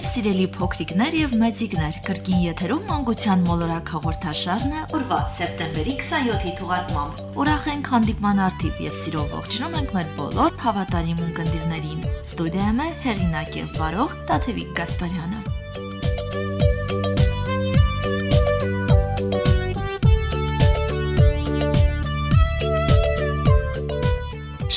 Բարև սիրելի փոքրիկներ եւ մեծիկներ, կրկին եթերում մանկության մոլորակ հաղորդաշարն է օրվա սեպտեմբերի 27-ի թողարկմամբ։ Ուրախ ենք հանդիպման արդիվ եւ սիրով ողջունում ենք մեր բոլոր հավատարիմ ունկնդիրներին։ Ստուդիայում է հեղինակ եւ վարող Տաթևիկ Գասպարյանը։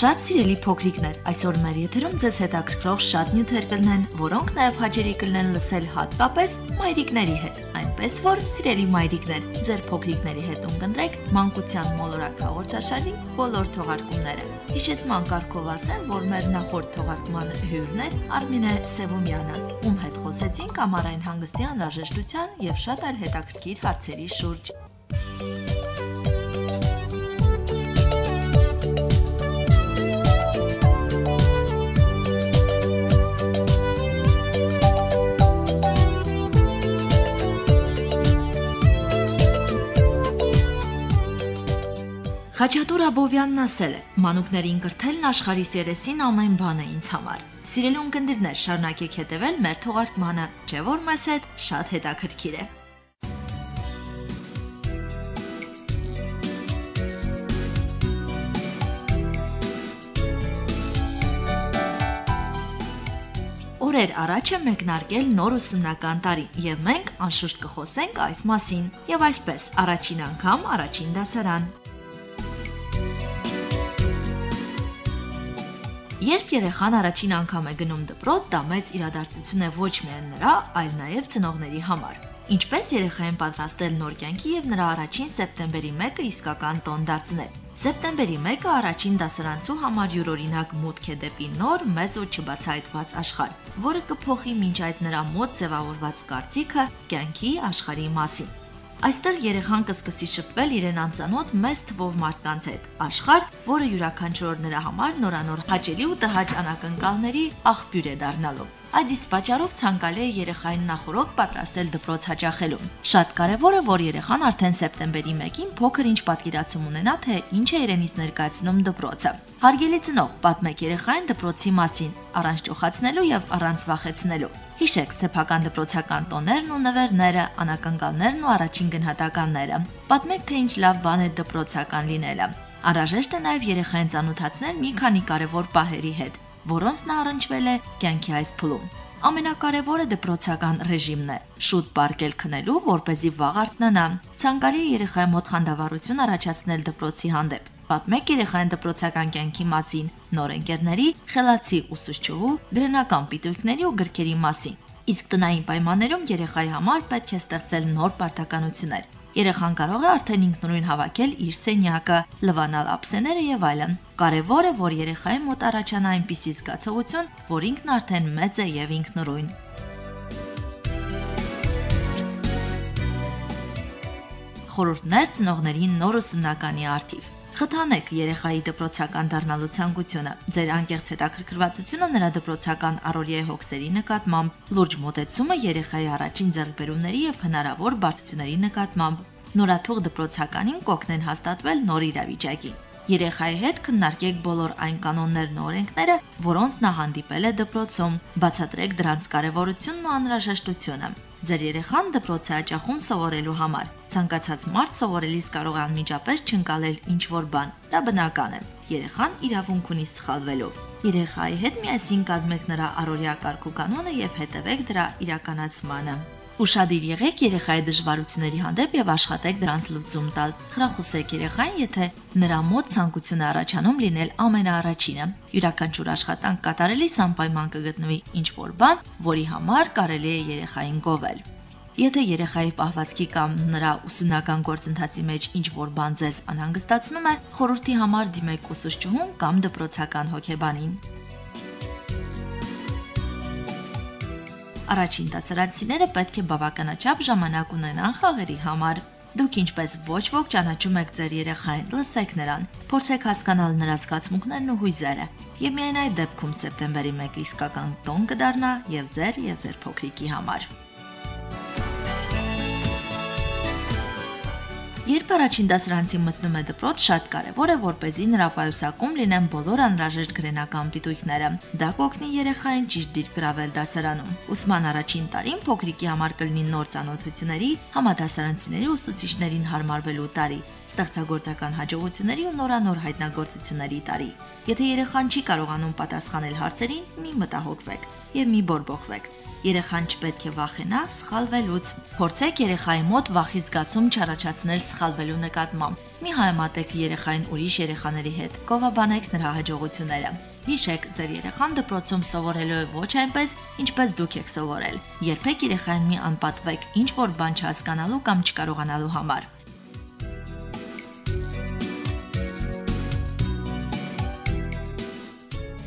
Շատ սիրելի փոքրիկներ, այսօր մեր եթերում ձեզ հետաքրքրող շատ նյութեր կլինեն, որոնք նաև հաճելի կլինեն լսել հատկապես մայրիկների հետ։ Այնպես որ, սիրելի մայրիկներ, ձեր փոքրիկների հետ ունկնդրեք մանկության մոլորակ հաղորդաշարի բոլոր թողարկումները։ Հիշեցման կարգով ասեմ, որ մեր նախորդ թողարկման հյուրն էր Արմինե Սևումյանը, ում հետ խոսեցինք ամառային հանգստի անհրաժեշտության եւ շատ այլ հետաքրքիր հարցերի շուրջ։ Խաչատուր Աբովյանն ասել է. «Մանուկներին կրթելն աշխարհիս երեսին ամեն բան է ինձ համար»։ Սիրելի ունկնդիրներ, շարունակեք հետևել մեր թողարկմանը, չէ՞ որ մեզ հետ շատ հետաքրքիր է։ Օրեր առաջ է մեկնարկել նոր ուսումնական տարի, եւ մենք անշուշտ կխոսենք այս մասին։ Եվ այսպես, առաջին անգամ առաջին դասարան։ Երբ երեխան առաջին անգամ է գնում դպրոց, դա մեծ իրադարձություն է ոչ միայն նրա, այլ նաև ծնողների համար։ Ինչպես երեխային պատրաստել նոր կյանքի եւ նրա առաջին սեպտեմբերի 1-ը իսկական տոն դարձնել։ Սեպտեմբերի 1-ը առաջին դասարանցու համար յուրօրինակ մուտք է դեպի նոր, մեծ ու չբացահայտված աշխարհ, որը կփոխի մինչ այդ նրա մոտ ձևավորված կարծիքը կյանքի աշխարհի մասին։ Այստեղ երեխան կսկսի շփվել իրեն անծանոթ մեծ թվով մարդկանց հետ։ Աշխարհ, որը յուրաքանչյուր նրա համար նորանոր հաճելի ու տհաճ անակնկալների աղբյուր է դառնալու։ Այդ իսկ պատճառով ցանկալի է երեխային նախորոք պատրաստել դպրոց հաճախելուն։ Շատ կարևոր է, որ երեխան արդեն սեպտեմբերի 1-ին փոքր ինչ պատկերացում ունենա, թե ինչ է իրենից ներկայացնում դպրոցը։ Հարգելի ծնող, պատմեք երեխային դպրոցի մասին, առանց ճոխացնելու եւ առանց վախեցնելու։ Հիշեք սեփական դպրոցական տոներն ու նվերները, անակնկալներն ու առաջին գնահատականները։ Պատմեք, թե ինչ լավ բան է դպրոցական լինելը։ Անհրաժեշտ է նաև երեխային ծանոթացնել մի քանի կարևոր պահերի հետ, որոնց նա առնչվել է կյանքի այս փուլում։ Ամենակարևորը դպրոցական ռեժիմն է։ Շուտ պարկել քնելու, որ เป զի վաղ արթնանա։ Ցանկալի երեխայի մոտ խանդավառություն առաջացնել դպրոցի հանդեպ։ Պատմեք երեխային դպրոցական կյանքի մասին, նոր ընկերների, խելացի ուսուցչուհու, գրենական պիտույքների ու գրքերի մասին։ Իսկ տնային պայմաններում երեխայի համար պետք է ստեղծել նոր պարտականություններ, Երեխան կարող է արդեն ինքնուրույն հավաքել իր սենյակը, լվանալ ափսեները եւ այլն։ Կարևոր է, որ երեխայի մոտ առաջանա այնպիսի զգացողություն, որ ինքն արդեն մեծ է եւ ինքնուրույն։ Խորհուրդներ ծնողներին նոր ուսումնականի արդիվ։ Խթանեք երեխայի դպրոցական դառնալու ցանկությունը։ Ձեր անկեղծ հետաքրքրվածությունը նրա դպրոցական առօրյայի հոգսերի նկատմամբ, լուրջ մոտեցումը երեխայի առաջին ձեռքբերումների եւ հնարավոր բարդությունների նկատմամբ նորաթուղ դպրոցականին կօգնեն հաստատվել նոր իրավիճակին։ Երեխայի հետ քննարկեք բոլոր այն կանոններն ու օրենքները, որոնց նա հանդիպել է դպրոցում, բացատրեք դրանց կարևորությունն ու անհրաժեշտությունը։ Ձեր երեխան դպրոց է հաճախում սովորելու համար։ Ցանկացած մարդ սովորելիս կարող է անմիջապես չընկալել ինչ-որ բան։ Դա բնական է։ Երեխան իրավունք ունի սխալվելու։ Երեխայի հետ միասին կազմեք նրա առօրյա կարգու կանոնը եւ հետևեք դրա իրականացմանը։ Ուշադիր եղեք երեխայի դժվարությունների հանդեպ եւ աշխատեք դրանց լուծում տալ։ Խրախուսեք երեխային, եթե նրա մոտ ցանկություն է առաջանում լինել ամենաառաջինը։ Յուրաքանչյուր աշխատանք կատարելիս անպայման կգտնվի ինչ-որ բան, որի համար կարելի է երեխային գովել։ Եթե երեխայի պահվածքի կամ նրա ուսումնական գործընթացի մեջ ինչ-որ բան ձեզ անհանգստացնում է, խորհրդի համար դիմեք ուսուցչուհուն կամ դպրոցական հոգեբանին։ Առաջին դասարանցիները պետք է բավականաչափ ժամանակ ունենան խաղերի համար։ Դուք ինչպես ոչ ոք ճանաչում եք ձեր երեխային, լսեք նրան, փորձեք հասկանալ նրա զգացմունքներն ու հույզերը։ Եվ միայն այդ դեպքում սեպտեմբերի 1-ը իսկական տոն կդառնա եւ ձեր եւ ձեր փոքրիկի համար։ Երբ առաջին դասարանցին մտնում է դպրոց, շատ կարևոր է, որպեսզի նրա պայուսակում լինեն բոլոր անհրաժեշտ գրենական պիտույքները։ Դա կօգնի երեխային ճիշտ դիրք գրավել դասարանում։ Ուսման առաջին տարին փոքրիկի համար կլինի նոր ծանոթությունների, համադասարանցիների ուսուցիչներին հարմարվելու տարի, ստեղծագործական հաջողությունների ու նորանոր հայտնագործությունների տարի։ Եթե երեխան չի կարողանում պատասխանել հարցերին, մի մտահոգվեք եւ մի բորբոքվեք Երեխան չպետք է վախենա սխալվելուց։ Փորձեք երեխայի մոտ վախի զգացում չառաջացնել սխալվելու նկատմամբ։ Մի հայմատեք երեխային ուրիշ երեխաների հետ։ Կովաբանեք նրա հաջողությունները։ Հիշեք, ձեր երեխան դպրոցում սովորելու է ոչ այնպես, ինչպես դուք եք սովորել։ Երբեք երեխային մի անպատվեք ինչ որ բան չհասկանալու կամ չկարողանալու համար։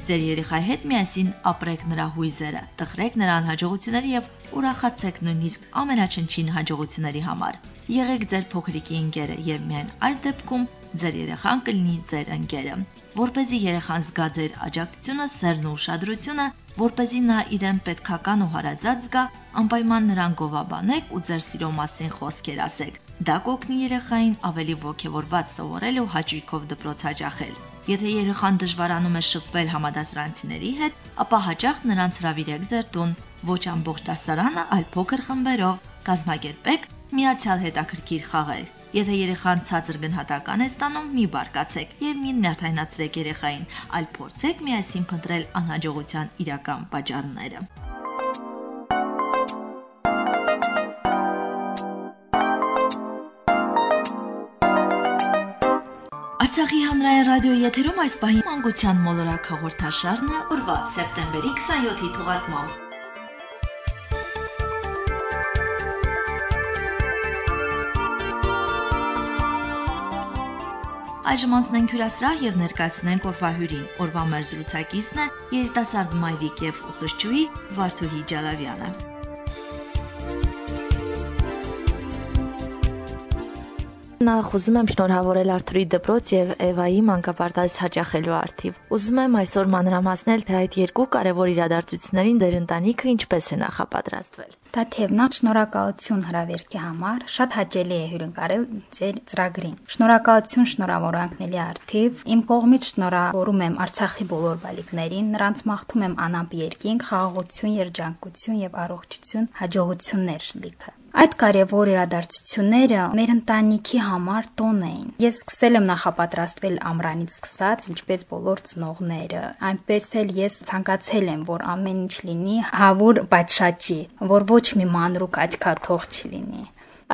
Ձեր երեխայի հետ միասին ապրեք նրա հույզերը, տխրեք նրան հաջողությունների եւ ուրախացեք նույնիսկ ամենաչնչին հաջողությունների համար։ Եղեք ձեր փոքրիկի ընկերը եւ միայն այդ դեպքում ձեր երեխան կլինի ձեր ընկերը։ Որ เป զի երեխան զգա ձեր աջակցությունը, սերն ու ուշադրությունը, որ เป զի նա իրեն պետքական ու հարազատ զգա, անպայման նրան գովաբանեք ու ձեր սիրո մասին խոսքեր ասեք։ Դա կօգնի երեխային ավելի ողջավորված սովորել ու հաճույքով դպրոց հաճախել։ Եթե երեխան դժվարանում է շփվել համադասարանցիների հետ, ապա հաճախ նրանց հravirեք ձեր տուն, ոչ ամբողջ դասարանը, այլ փոքր խմբերով։ Կազմակերպեք միացյալ հետաքրքիր խաղեր։ Եթե երեխան ցածր գնահատական է ստանում, մի բարկացեք եւ մի նյարդայնացրեք երեխային, այլ փորձեք միասին փնտրել անհաջողության իրական պատճառները։ Արցախի հանրային ռադիոյի եթերում այս պահին մանկության մոլորակ հաղորդաշարն է օրվա սեպտեմբերի 27-ի թողարկմամբ։ Այժմ անցնենք հյուրասրահ եւ ներկայացնենք օրվա հյուրին։ Օրվա մեր զրուցակիցն է երիտասարդ մայրիկ եւ ուսուցչուհի Վարդուհի Ջալավյանը։ Նախ ուզում եմ շնորհավորել Արթուրի դպրոց եւ Էվայի մանկապարտեզ հաճախելու արդիվ։ Ուզում եմ այսօր մանրամասնել, թե այդ երկու կարևոր իրադարձություններին դեր ընտանիքը ինչպես է նախապատրաստվել։ Տաթևնա շնորհակալություն հրավերքի համար շատ հաճելի է հյուրընկալել ձեր ծրագրին։ Շնորհակալություն շնորհավորանքների արդիվ իմ կողմից շնորհավորում եմ Արցախի բոլոր բալիկներին, նրանց մաղթում եմ անապ երկինք, խաղաղություն, երջանկություն եւ առողջություն, հաջողություններ լիքը։ Այդ կարևոր իրադարձությունները մեր ընտանիքի համար տոն էին։ Ես սկսել եմ նախապատրաստվել ամրանից սկսած, ինչպես բոլոր ծնողները, այնպես էլ ես ցանկացել եմ, որ ամեն ինչ լինի հավուր պատշաճի, որ ոչ մի մանրուկ աչքաթող չլինի։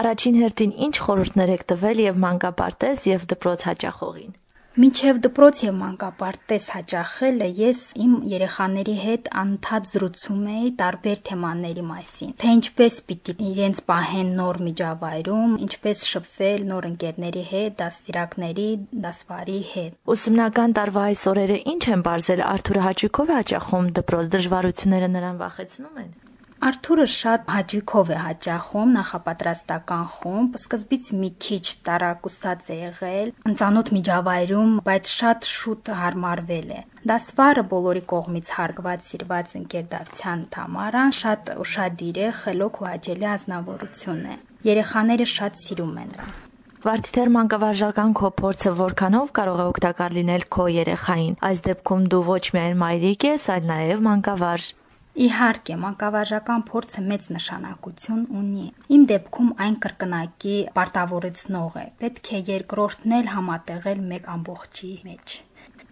Առաջին հերթին ինչ խորհուրդներ եք տվել եւ մանկապարտեզ եւ դպրոց հաճախողին։ Մինչև դպրոց եւ մանկապարտեզ հաճախելը ես իմ երեխաների հետ անընդհատ զրուցում էի տարբեր թեմաների մասին, թե ինչպես պիտի իրենց պահեն նոր միջավայրում, ինչպես շփվել նոր ընկերների հետ, դաստիարակների, դասվարի հետ։ Ուսումնական տարվա այս օրերը ինչ են բարձել Արթուրը հաճույքով հաճախում դպրոց դժվարությունները նրան վախեցնում են։ Արթուրը շատ հաճույքով է հաճախում նախապատրաստական խումբ, սկզբից մի քիչ տարակուսած է եղել, ընծանոթ միջավայրում, բայց շատ շուտ հարմարվել է։ Դասվարը բոլորի կողմից հարգված սիրված ընկեր Դավթյան Թամարան շատ ուշադիր է, խելոք ու հաճելի ազնվորություն է։ Երեխաները շատ սիրում են նրան։ Վարդիթեր մանկավարժական քո փորձը որքանով կարող է օգտակար լինել քո երեխային։ Այս դեպքում դու ոչ միայն մայրիկ ես, այլ նաև մանկավարժ։ Իհարկե, մանկավարժական փորձը մեծ նշանակություն ունի։ Իմ դեպքում այն կրկնակի պարտավորեցնող է։ Պետք է երկրորդն էլ համատեղել մեկ ամբողջի մեջ։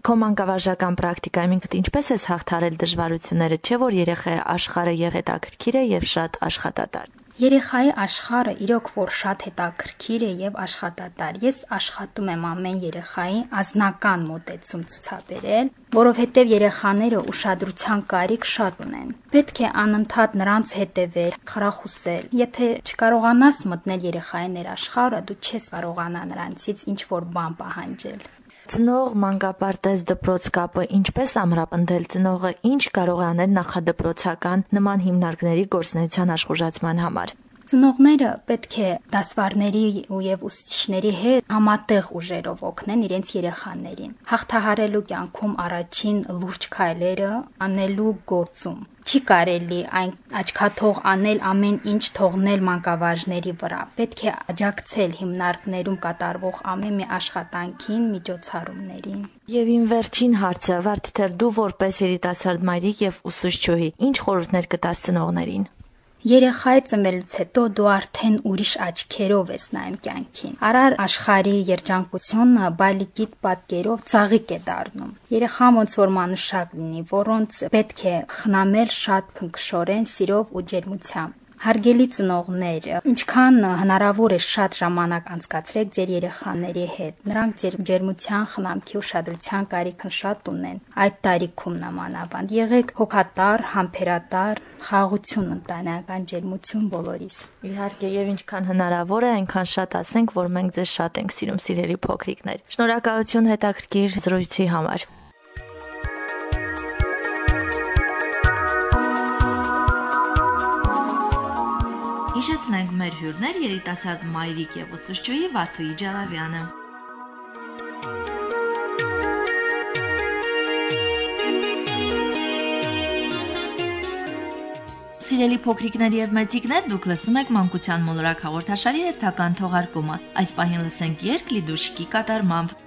Քո մանկավարժական պրակտիկայում ինքդ ինչպես ես հաղթարել դժվարությունները, չէ՞ որ երեխայի աշխարհը եւ հետաքրքիր է եւ շատ աշխատատար։ Երեխայի աշխարհը իրոք որ շատ հետաքրքիր է եւ աշխատատար։ Ես աշխատում եմ ամեն երեխայի ազնական մոտեցում ցուցաբերել, որովհետեւ երեխաները ուշադրության կարիք շատ ունեն։ Պետք է անընդհատ նրանց հետևել, խրախուսել։ Եթե չկարողանաս մտնել երեխայի ներաշխարհը, դու չես կարողանա նրանցից ինչ որ բան պահանջել ծնող մանկապարտեզ դպրոց կապը ինչպես ամրապնդել ծնողը ինչ կարող է անել նախադպրոցական նման հիմնարկների գործնեության աշխուժացման համար Ծնողները պետք է դասվարների ու եւ ուսուցիչների հետ համատեղ ուժերով օգնեն իրենց երեխաներին։ Հաղթահարելու կյանքում առաջին լուրջ քայլերը անելու գործում չի կարելի այն աչքաթող անել ամեն ինչ թողնել մանկավարժների վրա։ Պետք է աջակցել հիմնարկներում կատարվող ամեն մի աշխատանքին, միջոցառումներին։ Եվ իմ վերջին հարցը, Վարդիթեր, դու որպես երիտասարդ մայրիկ եւ ուսուցչուհի, ինչ խորհուրդներ կտաս ծնողներին։ Երեխայի ծնվելուց հետո դու արդեն ուրիշ աչքերով ես նայում կյանքին։ Արար աշխարհի երջանկությունը բալիկիտ պատկերով ծաղիկ է դառնում։ Երեխան ոնց որ մանուշակ լինի, որոնց պետք է խնամել շատ քնքշորեն, սիրով ու ջերմությամբ։ Հարգելի ծնողներ, ինչքան հնարավոր է շատ ժամանակ անցկացրեք ձեր երեխաների հետ։ Նրանք ձեր ջերմության, խնամքի, ուշադրության կարիքն շատ ունեն։ Այդ տարիքում նամանավանդ եղեք հոգատար, համբերատար, խաղաղություն ընտանեկան ջերմություն բոլորիս։ Իհարկե, եւ ինչքան հնարավոր է, այնքան շատ ասենք, որ մենք ձեզ շատ ենք սիրում, սիրելի փոքրիկներ։ Շնորհակալություն հետաքրքիր զրույցի համար։ Հիշեցնենք մեր հյուրներ երիտասարդ Մայրիկ եւ ուսուցչուհի Վարդուհի Ջալավյանը։ Սիրելի փոքրիկներ եւ մեծիկներ, դուք լսում եք Մանկության մոլորակ հաղորդաշարի հերթական թողարկումը։ Այս պահին լսենք երգ Լիդուշկի կատարմամբ։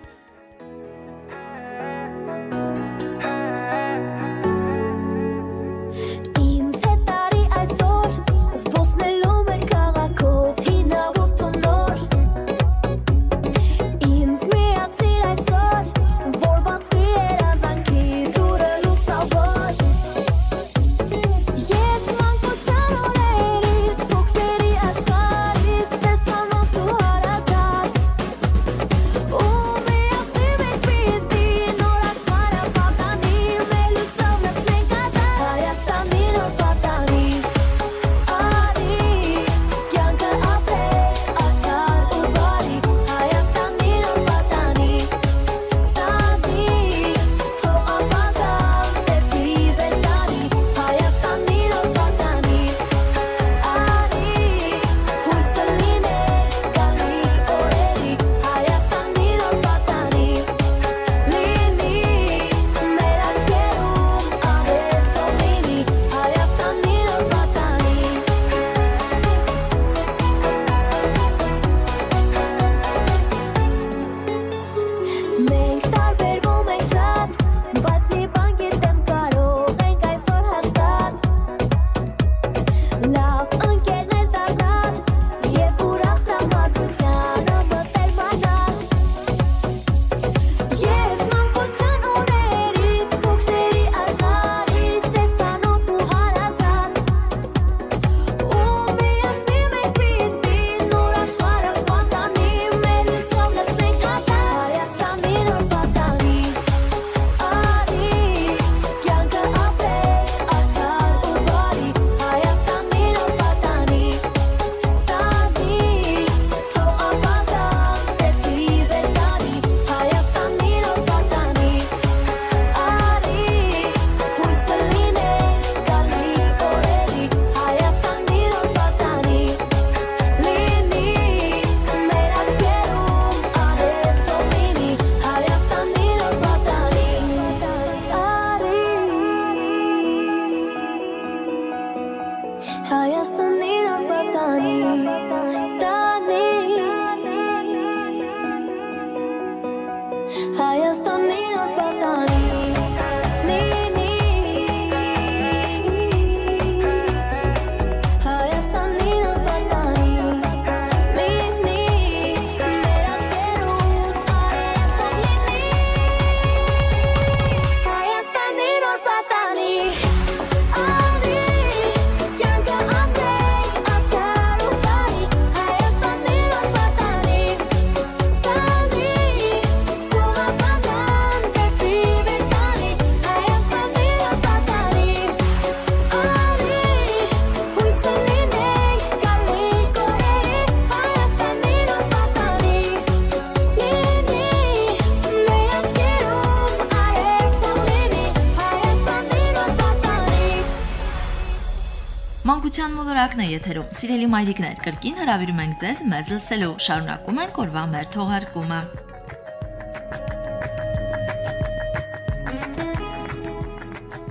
եթերում։ Սիրելի մայրիկներ, կրկին հրավիրում ենք ձեզ մեզ լսելու։ Շարունակում ենք օրվա մեր թողարկումը։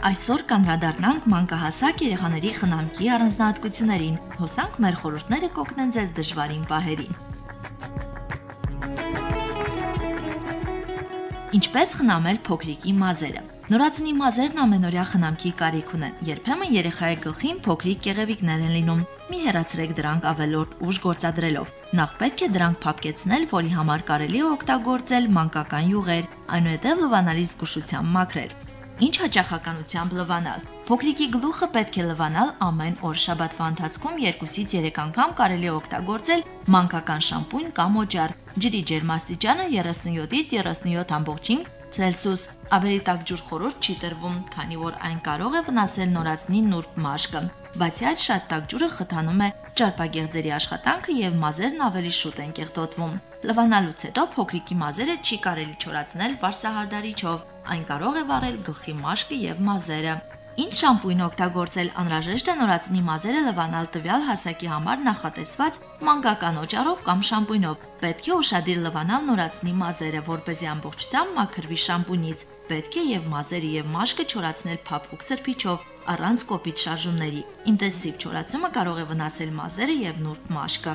Այսօր կանրադառնանք մանկահասակ երեխաների խնամքի առանձնահատկություններին։ Հոսանք մեր խորհուրդները կօգնեն ձեզ դժվարին պահերին։ Ինչպես խնամել փոքրիկի մազերը։ Նորածնի մազերն ամենօրյա խնամքի կարիք ունեն։ Երբեմն երեխայի գլխին փոքրիկ կեղևիկներ են լինում։ Մի հեռացրեք դրանք ավելորդ ուժ գործադրելով։ Նախ պետք է դրանք փափկեցնել, որի համար կարելի է օգտագործել մանկական յուղեր, այնուհետև լվանալի զգուշությամբ մաքրել։ Ինչ հաճախականությամբ լվանալ։ Փոքրիկի գլուխը պետք է լվանալ ամեն օր շաբաթվա ընթացքում 2-ից 3 անգամ կարելի է օգտագործել մանկական շամպունь կամ օջառ։ Ջրի ջերմաստիճանը 37-ից 37.5 Ցելսիուս։ Ավելի տաք ջուր խորհուրդ չի տրվում, քանի որ այն կարող է վնասել նորածնի նուրբ մաշկը։ Բացի այդ, շատ տաք ջուրը խթանում է ճարպագեղձերի աշխատանքը եւ մազերն ավելի շուտ են կեղտոտվում։ Լվանալուց հետո փոքրիկի մազերը չի կարելի չորացնել վարսահարդարիչով։ Այն կարող է վառել գլխի մաշկը եւ մազերը։ Ինչ շամպույն օգտագործել անհրաժեշտ է նորածնի մազերը լվանալ տվյալ հասակի համար նախատեսված մանկական օճառով կամ շամպույնով։ Պետք է ուշադիր լվանալ նորածնի մազերը, որ เป զի ամբողջությամբ մաքրվի շամպունից։ Պետք է եւ մազերը եւ մաշկը չորացնել փափուկ սրբիչով առանց կոպիտ շարժումների։ Ինտենսիվ չորացումը կարող է վնասել մազերը եւ նուրբ մաշկը։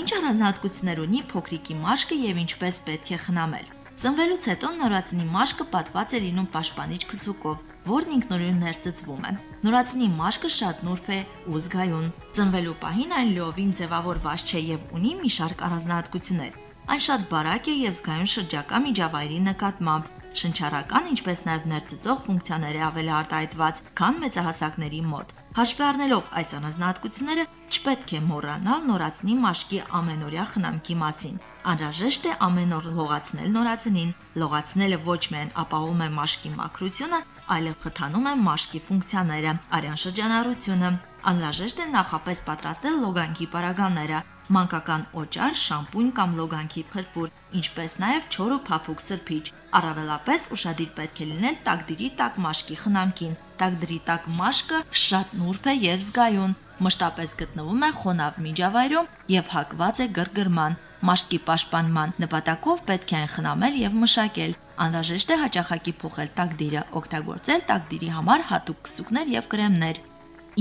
Ինչ առանձնահատկություններ ունի փոքրիկի մաշկը եւ ինչպես պետք է խնամել։ Ծնվելուց հետո նորածնի մաշկը պատված է լինում պաշտպանիչ քսուկով, որն ինքնուրույն ներծծվում է։ Նորածնի մաշկը շատ նուրբ է ու զգայուն։ Ծնվելու պահին այն լիովին ձևավորված չէ եւ ունի մի շարք առանձնահատկություններ։ Այն շատ բարակ է եւ զգայուն շրջակա միջավայրի նկատմամբ, շնչառական, ինչպես նաև ներծծող ֆունկցիաներ է ավելի արտահայտված, քան մեծահասակների մոտ։ Հաշվի առնելով այս առանձնահատկությունները, չպետք է մոռանալ նորածնի մաշկի ամենօրյա խնամքի մասին։ Անհրաժեշտ է ամեն օր լողացնել նորածնին։ Լողացնելը ոչ միայն ապահովում է մաշկի մաքրությունը, այլև խթանում է մաշկի ֆունկցիաները, արյան շրջանառությունը։ Անհրաժեշտ է նախապես պատրաստել լոգանքի պարագաները, մանկական օճառ, շամպունь կամ լոգանքի փրփուր, ինչպես նաև չոր ու փափուկ սրբիչ։ Առավելապես ուշադիր պետք է լինել տակդիրի տակ մաշկի խնամքին։ Տակդիրի տակ մաշկը շատ նուրբ է եւ զգայուն, մշտապես գտնվում է խոնավ միջավայրում եւ հակված է գրգռման։ Մաշկի պաշտպանման նպատակով պետք է այն խնամել եւ մշակել։ Անհրաժեշտ է հաճախակի փոխել տակդիրը, օգտագործել տակդիրի համար հատուկ քսուկներ եւ կրեմներ։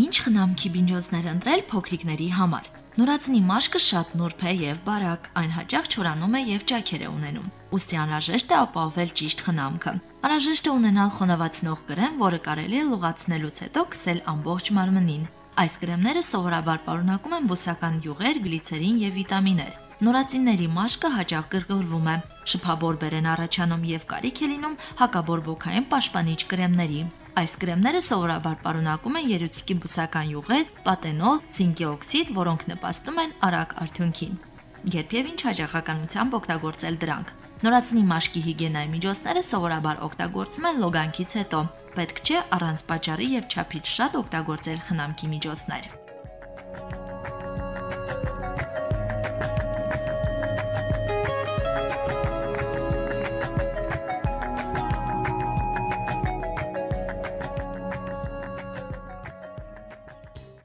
Ինչ խնամքի բինջոցներ ընտրել փոքրիկների համար։ Նորածնի մաշկը շատ նուրբ է եւ բարակ, այն հաճախ չորանում է եւ ճաքեր է ունենում։ Ոստի անհրաժեշտ է ապահովել ճիշտ խնամքը։ Անհրաժեշտ է ունենալ խոնավացնող կրեմ, որը կարելի է լուղացնելուց հետո քսել ամբողջ մարմնին։ Այս կրեմները սովորաբար պարունակում են բուսական յուղեր, գլիցերին եւ վիտամիններ։ Նորածինների մաշկը հաճախ գրգռվում է։ Շփաբորբեր են առաջանում եւ կարիք է լինում հակաբորբոքային պաշտպանիչ կրեմների։ Այս կրեմները սովորաբար պարունակում են երուցիկի բուսական յուղեր, պատենոլ, ցինկի օքսիդ, որոնք նպաստում են արագ արդյունքին։ Երբ եւ ինչ հաջողականությամբ օգտագործել դրանք։ Նորածնի մաշկի հիգիենայի միջոցները սովորաբար օգտագործում են լոգանքից հետո։ Պետք չէ առանց պատճառի եւ չափից շատ օգտագործել խնամքի միջոցներ։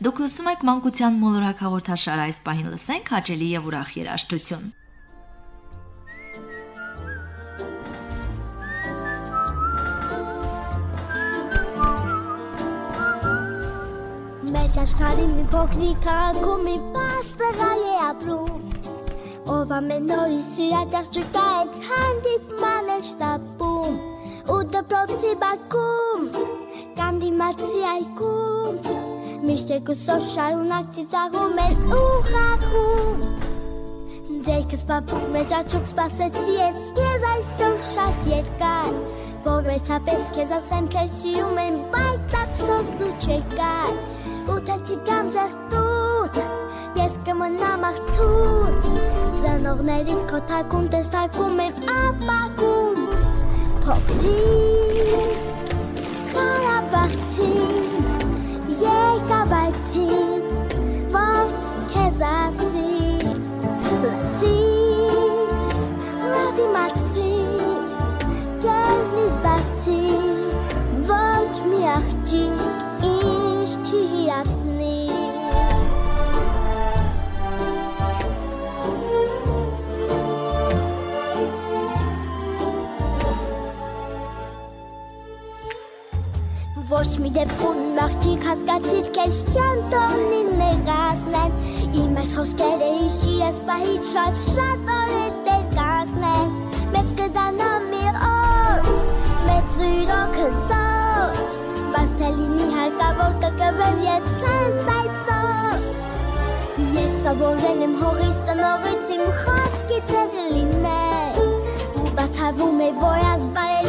Դուք լսում եք մանկության մոլորակ հաղորդաշարը այս պահին լսենք հաճելի եւ ուրախ երաժշտություն։ Մեջ աշխարհի մի փոքրիկ քաղաքում մի պաստղալ է ապրում Ով ամեն օր սիրաճախ չկա այդ հանդիպման է շտապում Ու դպրոցի բակում Կանդի մարցի այգում Միշտ եկուսով շարունակ ծիծաղում են ու խաղում Ձերքս բապուկ մեջ աչուկ սպասեցի ես Կեզ այսօր շատ երկար Որ մեծապես կեզ ասեմ քեզ սիրում եմ Բայց ափսոս դու չեկար Ու թե չգամ ջեղտուն Ես կմնամ աղթուն Ծնողներիս քո թակուն տեսակում եմ ապակուն Փոքրիկ Jacob vai te que rezar-se Lacis Lavi matis Queres-lhes bater Volte-me a Ոչ մի դեպքում մաղջիկ հասկացիր քեզ չեմ տոնի նեղացնեն Իմ այս խոսքերը հիշի ես պահից շատ շատ օրեր դեր կասնեն Մեծ կդանա մի օր, մեծ ուրոքը զոր Բայց թե լինի հարկավոր կկրվեմ ես սենց այսօր Ես սովորել եմ հողից ծնողից իմ խոսքի տեղ լինել Բացավում է, որ ազբարելից ես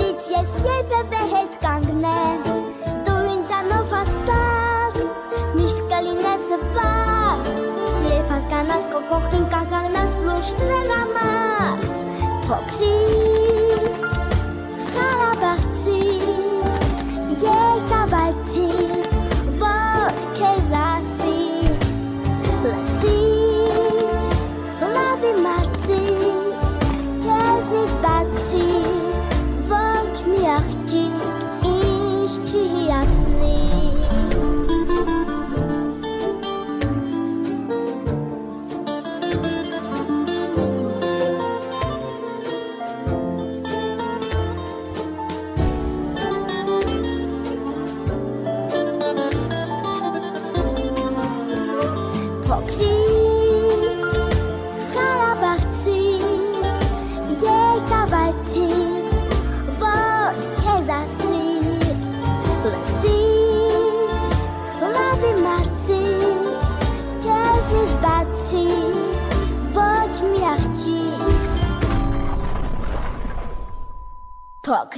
կողքին կանգնած լուրջ դրել համար Փոքրիկ,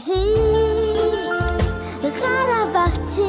Փոքրիկ խարաբաղցի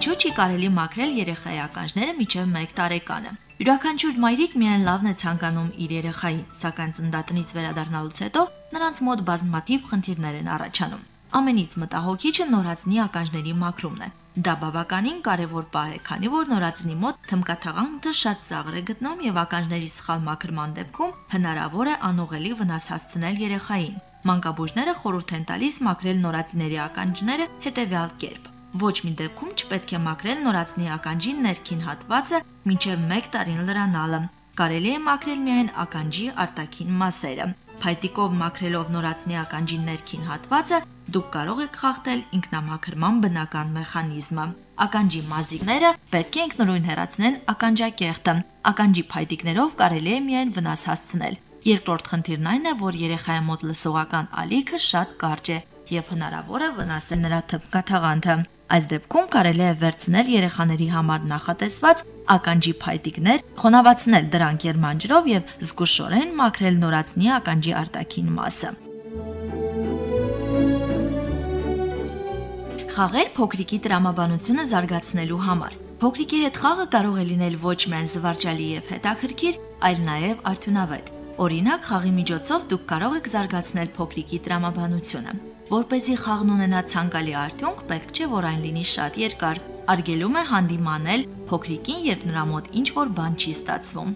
Ինչու՞ չի կարելի մաքրել երեխայի ականջները միջև 1 տարեկանը։ Յուրաքանչյուր մայրիկ միայն լավն է ցանկանում իր երեխային, սակայն ծննդատնից վերադառնալուց հետո նրանց մոտ բազմաթիվ խնդիրներ են առաջանում։ Ամենից մտահոգիչը նորածնի ականջների մաքրումն է։ Դա բավականին կարևոր պահ է, քանի որ նորածնի մոտ թմկաթաղանթը շատ ծաղր է գտնում եւ ականջների սխալ մաքրման դեպքում հնարավոր է անուղելի վնաս հասցնել երեխային։ Մանկաբույժները խորհուրդ են տալիս մաքրել նորածիների ականջները հետևյալ կերպ։ Ոչ մի դեպքում չպետք է մաքրել նորածնի ականջի ներքին հատվածը մինչև 1 տարին լրանալը։ Կարելի է մաքրել միայն ականջի արտաքին մասերը։ Փայտիկով մաքրելով նորածնի ականջի ներքին հատվածը դուք կարող եք խախտել ինքնամաքրման բնական մեխանիզմը։ Ականջի մազիկները պետք է ինքնուրույն հեռացնել ականջակեղտը։ Ականջի փայտիկներով կարելի է միայն վնաս հասցնել։ Երկրորդ խնդիրն այն է, որ երեխայի մոտ լսողական ալիքը շատ կարճ է եւ հնարավոր է վնասել նրա թփկաթաղանթը։ Այս դեպքում կարելի է վերցնել երեխաների համար նախատեսված ականջի փայտիկներ, խոնավացնել դրանք երման ջրով եւ զգուշորեն մաքրել նորածնի ականջի արտաքին մասը։ Խաղեր փոքրիկի տրամաբանությունը զարգացնելու համար։ Փոքրիկի հետ խաղը կարող է լինել ոչ միայն զվարճալի եւ հետաքրքիր, այլ նաեւ արդյունավետ։ Օրինակ, խաղի միջոցով դուք կարող եք զարգացնել փոքրիկի տրամաբանությունը։ Որպեսզի խաղն ունենա ցանկալի արդյունք, պետք չէ, որ այն լինի շատ երկար։ Արգելում է հանդիմանել փոքրիկին, երբ նրա մոտ ինչ որ բան չի ստացվում։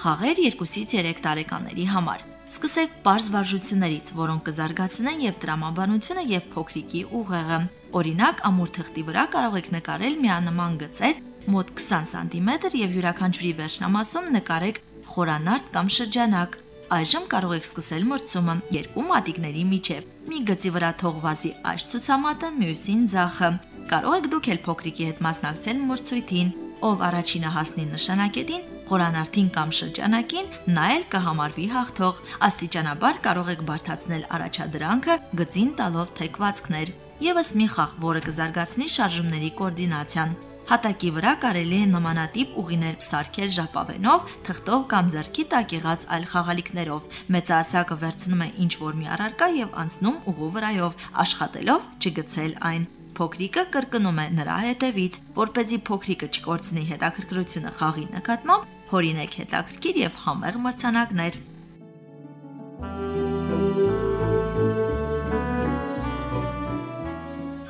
Խաղեր 2-ից 3 տարեկանների համար։ Սկսեք པարզ վարժություններից, որոնք կզարգացնեն եւ տրամաբանությունը եւ փոքրիկի ուղեղը։ Օրինակ, ամուր թղթի վրա կարող եք նկարել միանման գծեր մոտ 20 սանտիմետր եւ յուրաքանչյուրի վերջնամասում նկարեք խորանարդ կամ շրջանակ։ Այժմ կարող եք սկսել մրցումը երկու մատիկների միջև։ Մի գծի վրա թող վազի այս ցուցամատը, մյուսին ձախը։ Կարող եք դուք էլ փոքրիկի հետ մասնակցել մրցույթին, ով առաջինը հասնի նշանակետին, խորանարդին կամ շրջանակին, նա էլ կհամարվի հաղթող։ Աստիճանաբար կարող եք բարթացնել առաջադրանքը գծին տալով թեքվածքներ։ Եվս մի խաղ, որը կզարգացնի շարժումների կոորդինացիան։ Հատակի վրա կարելի է նմանատիպ ուղիներ սարքել ժապավենով, թղթով կամ ձեռքի տակ եղած այլ խաղալիքներով։ Մեծահասակը վերցնում է ինչ որ մի առարկա եւ անցնում ուղու վրայով, աշխատելով չգցել այն։ Փոքրիկը կրկնում է նրա հետևից, որ เป զի փոքրիկը չկորցնի հետաքրքրությունը խաղի նկատմամբ, հորինեք հետաքրքիր եւ համեղ մրցանակներ։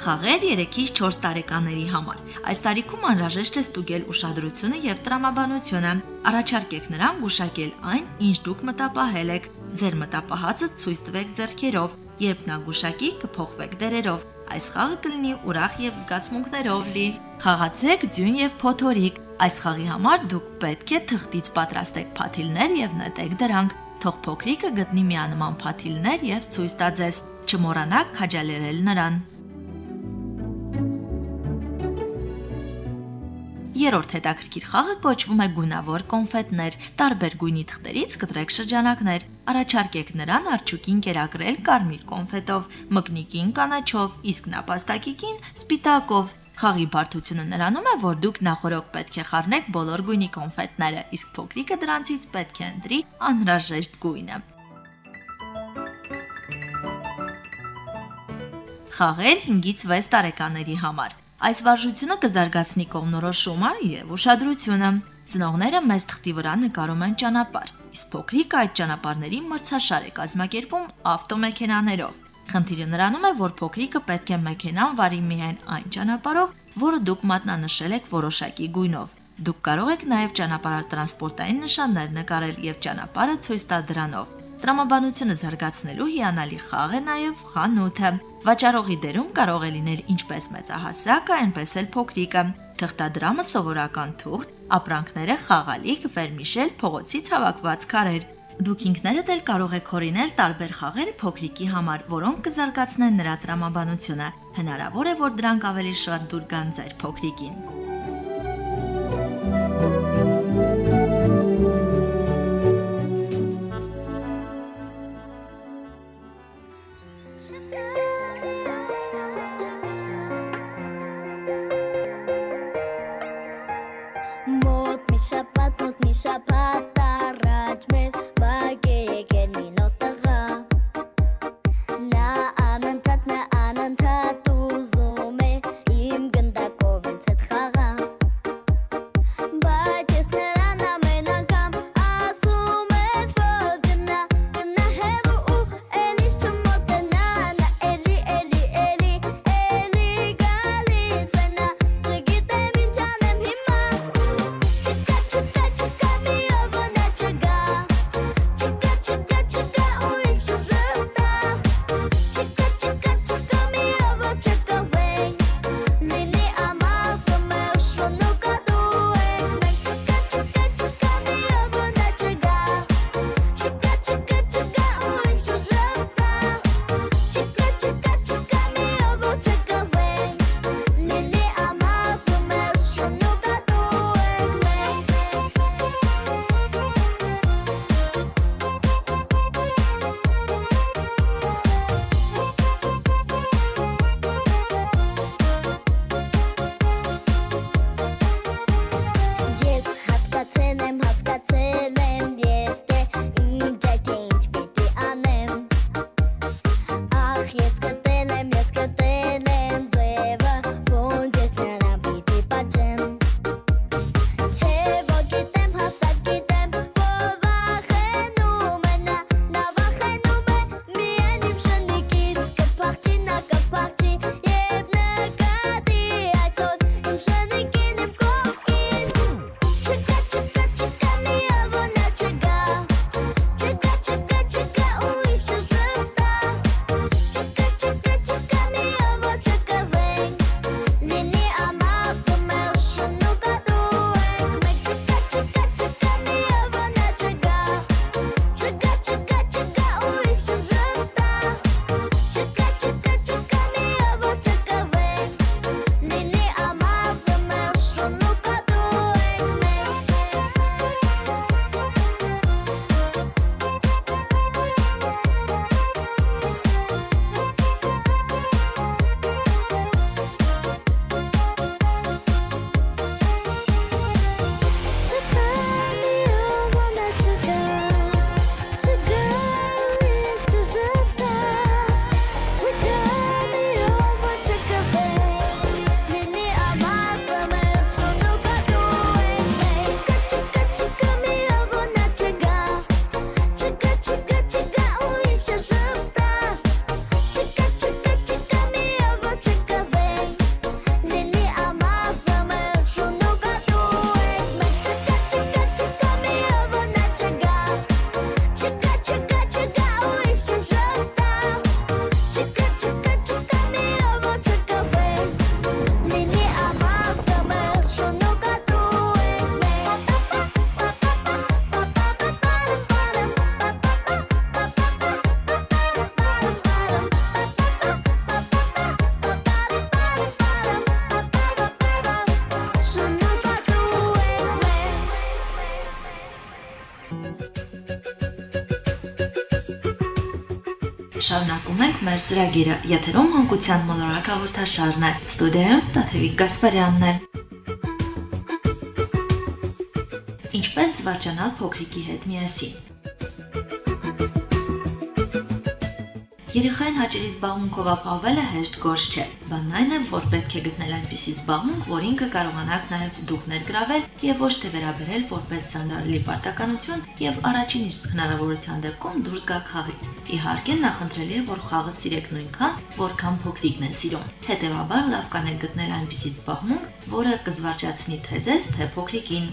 Խաղեր 3-ից 4 տարեկանների համար։ Այս տարիքում անհրաժեշտ է ստուգել ուշադրությունը եւ տրամաբանությունը։ Առաջարկեք նրան գուշակել այն, ինչ դուք մտապահել եք։ Ձեր մտապահածը ցույց տվեք ձեռքերով, երբ նա գուշակի կփոխվեք դերերով։ Այս խաղը կլինի ուրախ եւ զգացմունքներով լի։ Խաղացեք ձյուն եւ փոթորիկ։ Այս խաղի համար դուք պետք է թղթից պատրաստեք փաթիլներ եւ նետեք դրանք։ Թող փոքրիկը գտնի միանման փաթիլներ եւ ցույց տա ձեզ։ Չմոռանաք քաջալերել նրան։ Երորդ հետաքրքիր խաղը կոչվում է գունավոր կոնֆետներ։ Տարբեր գույնի թղթերից կտրեք շրջանակներ։ Առաջարկեք նրան արջուկին կերակրել կարմիր կոնֆետով, մկնիկին կանաչով, իսկ նապաստակիկին սպիտակով։ Խաղի բարդությունը նրանում է, որ դուք նախորոք պետք է խառնեք բոլոր գույնի կոնֆետները, իսկ փոքրիկը դրանցից պետք է ընտրի անհրաժեշտ գույնը։ Խաղեր 5-ից 6 տարեկաների համար։ Այս վարժությունը կզարգացնի կողմնորոշումը եւ ուշադրությունը։ Ծնողները մեծ թղթի վրա նկարում են ճանապարհ, իսկ փոքրիկը այդ ճանապարհների մրցաշար է կազմակերպում ավտոմեքենաներով։ Խնդիրը նրանում է, որ փոքրիկը պետք է մեքենան վարի միայն այն ճանապարհով, որը դուք մատնանշել եք որոշակի գույնով։ Դուք կարող եք նաև ճանապարհատրանսպորտային նշաններ նկարել եւ ճանապարհը ցույց տալ դրանով։ Տրամաբանությունը զարգացնելու հիանալի խաղ է նաև խանութը։ Վաճառողի դերում կարող է լինել ինչպես մեծահասակը, այնպես էլ փոքրիկը։ Թղթադրամը սովորական թուղթ, ապրանքները խաղալիք, վերմիշել, փողոցից հավաքված քարեր։ Դուք ինքներդ էլ կարող եք հորինել տարբեր խաղեր փոքրիկի համար, որոնք կզարգացնեն նրա տրամաբանությունը։ Հնարավոր է, որ դրանք ավելի շատ դուր գան ձեր փոքրիկին։ Մեր ծրագիրը։ Եթերում հանկության մոլորակ հաղորդաշարն է։ Ստուդիայում Տաթևիկ Գասպարյանն է։ Ինչպես զվարճանալ փոքրիկի հետ միասին։ Երեխային հաճելի զբաղմունքով ապահովելը հեշտ գործ չէ, բանն այն է, որ պետք է գտնել այնպիսի զբաղմունք, որ ինքը կարողանաք նաև դուք ներգրավել եւ ոչ թե վերաբերել որպես սանդարելի պարտականություն եւ առաջին իսկ հնարավորության դեպքում դուրս գաք խաղից։ Իհարկե, նախընտրելի է, որ խաղը սիրեք նույնքան, որքան փոքրիկն է սիրում։ Հետևաբար լավ կանեք գտնել այնպիսի զբաղմունք, որը կզվարճացնի թե ձեզ, թե փոքրիկին։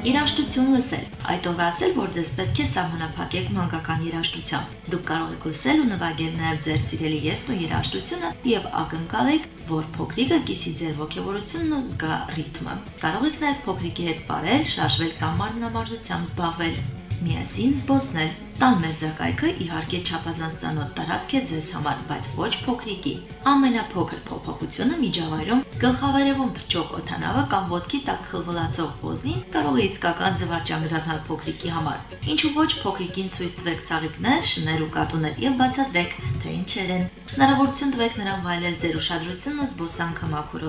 Երաշտություն լսել։ Այդ ով ասել, որ ձեզ պետք է սահմանափակեք մանկական երաշտությամբ։ Դուք կարող եք լսել ու նվագել նաև ձեր սիրելի երթն ու երաշտությունը եւ ակնկալեք, որ փոքրիկը կիսի ձեր ողջավորությունն ու զգա ռիթմը։ Կարող եք նաև փոքրիկի հետ ապարել, շարժվել կամ մարմնամարզությամբ զբաղվել միասին զբոսնել։ Տան մերձակայքը իհարկե չափազանց ծանոթ տարածք է ձեզ համար, բայց ոչ փոքրիկի։ Ամենափոքր փոփոխությունը միջավայրում գլխավերևում թրջող օթանավը կամ ոտքի տակ խլվլացող ոզնին կարող է իսկական զվարճանք դառնալ փոքրիկի համար։ Ինչու ոչ փոքրիկին ցույց տվեք ծաղիկներ, շներ ու կատուներ եւ բացատրեք, թե ինչեր են։ Հնարավորություն տվեք նրան վայելել ձեր ուշադրությունը զբոսանքը մաքուր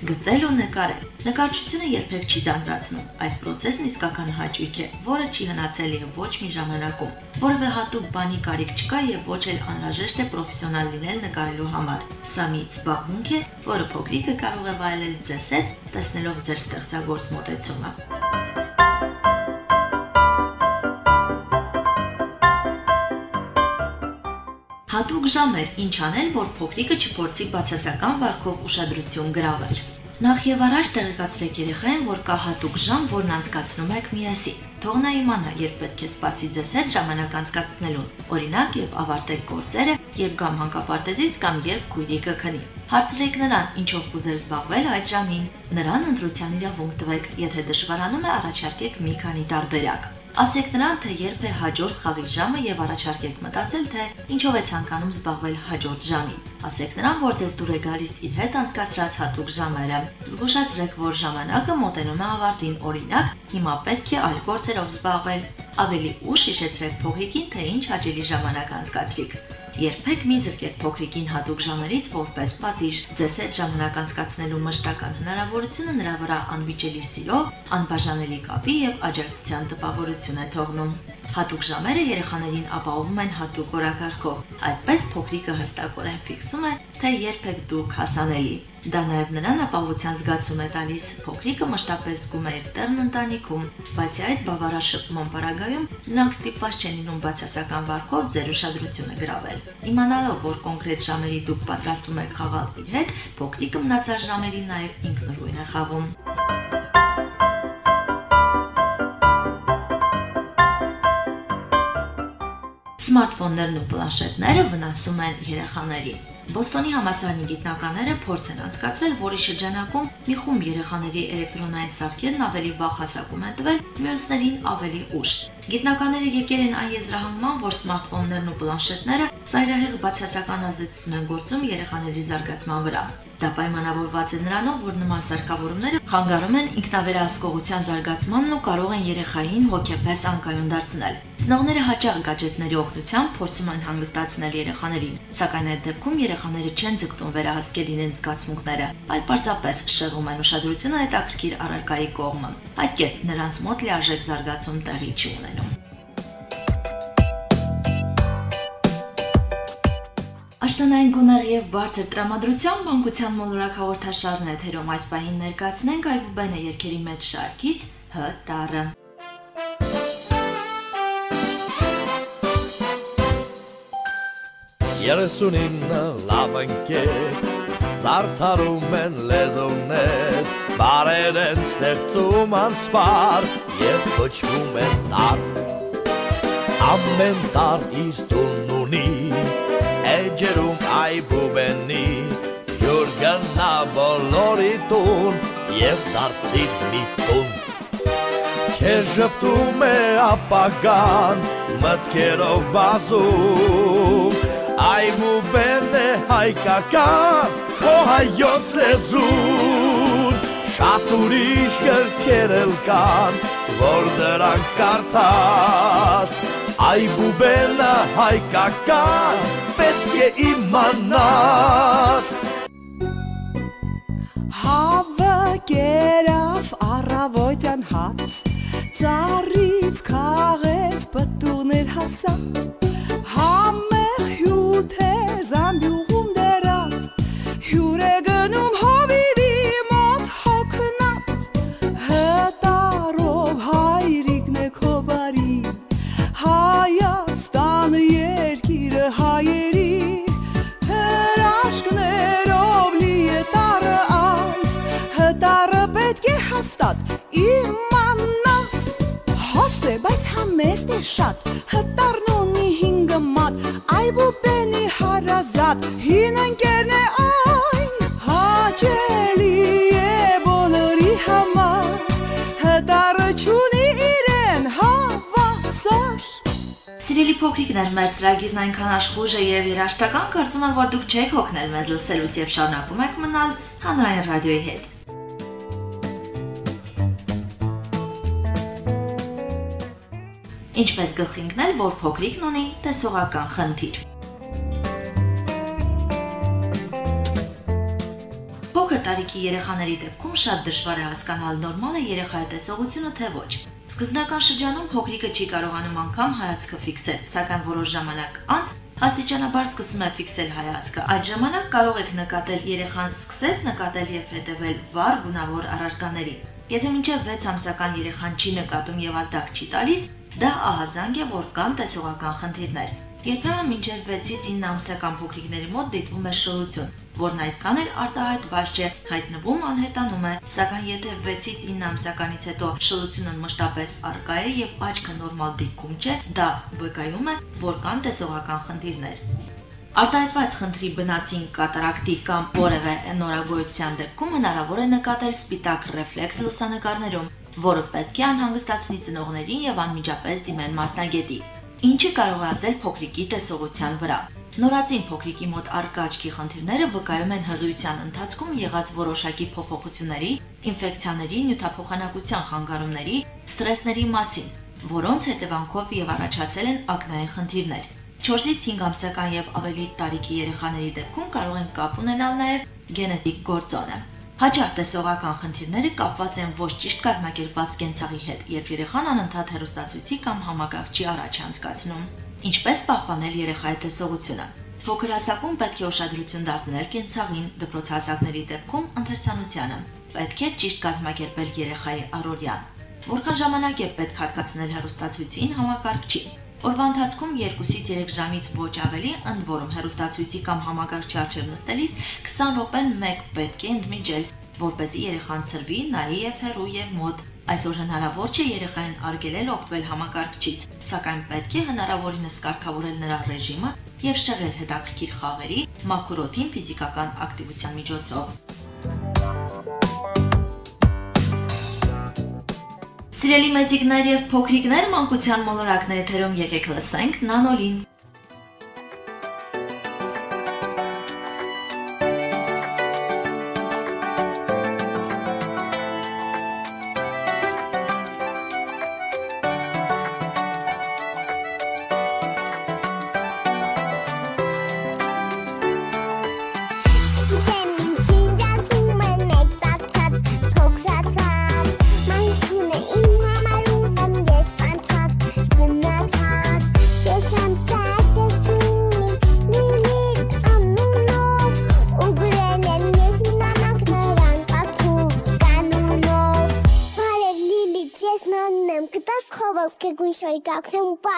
Գծել ու նկարել։ Նկարչությունը երբեք չի ձանձրացնում։ Այս process-ն իսկական հաճույք է, որը չի հնացել եւ ոչ մի ժամանակում։ Որևէ հատուկ բանի կարիք չկա եւ ոչ էլ անհրաժեշտ է պրոֆեսիոնալ լինել նկարելու համար։ Սա մի զբաղմունք է, որը փոքրիկը կարող է վայելել ձեզ հետ, տեսնելով ձեր ստեղծագործ մոտեցումը։ Հատուկ ժամեր ինչ անել, որ փոքրիկը չփորձի բացասական վարքով ուշադրություն գրավել։ Նախ եւ առաջ տեղեկացրեք երեխային, որ կա հատուկ ժամ, որն անցկացնում եք միասին։ Թող նա իմանա, երբ պետք է սպասի ձեզ հետ ժամանակ անցկացնելուն։ Օրինակ, երբ ավարտեք գործերը, երբ գամ հանկապարտեզից կամ երբ քույրիկը քնի։ Հարցրեք նրան, ինչով կուզեր զբաղվել այդ ժամին։ Նրան ընտրության իրավունք տվեք, եթե դժվարանում է, առաջարկեք մի քանի տարբերակ։ Ասեք նրան, թե երբ է հաջորդ խաղի ժամը եւ առաջարկեք մտածել, թե ինչով է ցանկանում զբաղվել հաջորդ ժամին։ Ասեք նրան, որ ձեզ դուր է գալիս իր հետ անցկացրած հատուկ ժամերը։ Զգուշացրեք, որ ժամանակը մոտենում է ավարտին, օրինակ, հիմա պետք է այլ գործերով զբաղվել։ Ավելի ուշ հիշեցրեք փողիկին, թե ինչ հաճելի ժամանակ անցկացրիք։ Երբեք մի զրկեք փոքրիկին հատուկ ժամերից որպես պատիժ։ Ձեզ հետ ժամանակ անցկացնելու մշտական հնարավորությունը նրա վրա անվիճելի սիրո, անբաժանելի կապի եւ աջակցության տպավորություն է թողնում։ Հատուկ ժամերը երեխաներին ապահովում են հատուկ օրակարգով։ Այդպես փոքրիկը հստակորեն ֆիքսում է, թե երբ եք դուք հասանելի։ Դա նաև նրան ապահովության զգացում է տալիս։ Փոքրիկը մշտապես զգում է իր տեղն ընտանիքում, բացի այդ բավարար շփման պարագայում նրանք ստիպված չեն լինում բացասական վարկով ձեր ուշադրությունը գրավել։ Իմանալով, որ կոնկրետ ժամերի դուք պատրաստում եք խաղալ իր հետ, փոքրիկը մնացած ժամերին նաև ինքնուրույն է խաղում։ Սմարթֆոններն ու պլանշետները վնասում են երեխաներին։ Բոստոնի համասարանի գիտնականները փորձ են անցկացրել, որի շրջանակում մի խումբ երեխաների էլեկտրոնային սարքերն ավելի վաղ հասակում են տվել, մյուսներին ավելի ուշ։ Գիտնականները եկել են այն եզրահանգման, որ սմարթֆոններն ու պլանշետները ծայրահեղ բացասական ազդեցություն են գործում երեխաների զարգացման վրա։ Դա պայմանավորված է նրանով, որ նման սարքավորումները խանգարում են ինքնավերահսկողության զարգացմանն ու կարող են երեխային հոգեպես անկայուն դարձնել։ Ծնողները հաճախ գadgetների օգնությամբ փորձում են հանգստացնել երեխաներին, սակայն այդ դեպքում երեխաները չեն ձգտում վերահսկել իրենց զգացմունքները, այլ պարզապես շեղում են ուշադրությունը հետաքրքիր առարկայի կողմը։ Այդ կերպ նրանց մոտ լիարժեք զարգացում տեղի չի ունենում։ Աշտանային գունեղ եւ բարձր տրամադրության մանկության մոլորակ հաղորդաշարն է թերում այս պահին ներկայացնենք այբուբենը երկերի մեջ շարքից Հ տառը։ Երեսունինը լավ ընկեր, զարդարում են լեզոներ, բարեր են ստեղծում անսպար և կոչվում են տար, ամեն տար իր տունն ունի, էջերում այբուբենի Յուր գնա բոլորի տուն և դարձիր մի տուն Քեզ ժպտում է ապագան մտքերով բազում Այբուբեն է հայկական քո հայոց լեզուն Շատ ուրիշ գրքեր էլ կան որ դրանք կարդաս Այ բուբենը հայկական պետք է իմանաս Հավը կերավ առավոտյան հաց Ծառից քաղեց պտուղներ հասած Համեղ հյութ է է շատ Հտարն ունի հինգը մատ Այբուբենի հարազատ Հին ընկերն է այն Հաճելի է բոլորի համար Հտարը չունի իրեն հավասար Սիրելի փոքրիկներ, մեր ծրագիրն այնքան աշխուժ է եւ երաշտական, կարծում եմ, որ դուք չեք հոգնել մեզ լսելուց եւ շարունակում եք մնալ հանրային ռադիոյի հետ։ Ինչպես գլխի ընկնել, որ փոքրիկն ունի տեսողական խնդիր։ Փոքր տարիքի երեխաների դեպքում շատ դժվար է հասկանալ նորմալ է երեխայի տեսողությունը թե ոչ։ Սկզբնական շրջանում փոքրիկը չի կարողանում անգամ հայացքը ֆիքսել, սակայն որոշ ժամանակ անց աստիճանաբար սկսում է ֆիքսել հայացքը։ Այդ ժամանակ կարող եք նկատել երեխան սկսես նկատել եւ հետևել վառ գունավոր առարկաների։ Եթե մինչև 6 ամսական երեխան չի նկատում եւ ալտակ չի տալիս, դա ահազանգ է, որ կան տեսողական խնդիրներ։ Երբեմն մինչև 6-ից 9 ամսական փոքրիկների մոտ դիտվում է շլություն, որն այդքան էլ արտահայտված չէ, հայտնվում անհետանում է, սակայն եթե 6-ից 9 ամսականից հետո շլությունը մշտապես արկա է եւ աչքը նորմալ դիտքում չէ, դա վկայում է, որ կան տեսողական խնդիրներ։ Արտահայտված խնդրի բնածին կատարակտի կամ որևէ նորագույնության դեպքում հնարավոր է նկատել սպիտակ ռեֆլեքս լուսանկարներում, որը պետք է անհանգստացնի ծնողներին եւ անմիջապես դիմեն մասնագետի, ինչը կարող է ազդել փոքրիկի տեսողության վրա։ Նորածին փոքրիկի մոտ արկա աչքի խնդիրները վկայում են հղիության ընթացքում եղած որոշակի փոփոխությունների, ինֆեկցիաների, նյութափոխանակության խանգարումների, ստրեսների մասին, որոնց հետևանքով եւ առաջացել են ակնային խնդիրներ։ 4-ից 5 ամսական եւ ավելի տարիքի երեխաների դեպքում կարող են կապ ունենալ նաեւ գենետիկ գործոնը։ Հաճախ տեսողական խնդիրները կապված են ոչ ճիշտ կազմակերպված կենցաղի հետ, երբ երեխան անընդհատ հեռուստացույցի կամ համակարգչի առաջ անցկացնում։ Ինչպես պահպանել երեխայի տեսողությունը։ Փոքր հասակում պետք է ուշադրություն դարձնել կենցաղին, դպրոցահասակների դեպքում ընթերցանությանը։ Պետք է ճիշտ կազմակերպել երեխայի առօրյան։ Որքան ժամանակ է պետք հատկացնել հեռուստացույցին համակարգչին։ Օրվա ընթացքում 2-ից 3 ժամից ոչ ավելի, ընդ որում հեռուստացույցի կամ համակարգչի առջև նստելիս 20 րոպեն մեկ պետք է ընդմիջել, որպեսզի երեխան ծրվի, նայի եւ հեռու եւ մոտ։ Այսօր հնարավոր չէ երեխային արգելել օգտվել համակարգչից, սակայն պետք է հնարավորինս կարգավորել նրա ռեժիմը եւ շեղել հետաքրքիր խաղերի, մակրոթին ֆիզիկական ակտիվության միջոցով։ Սիրելի մեծիկներ եւ փոքրիկներ, մանկության մոլորակն է եթերում եկեք լսենք Նանոլին։ 小青包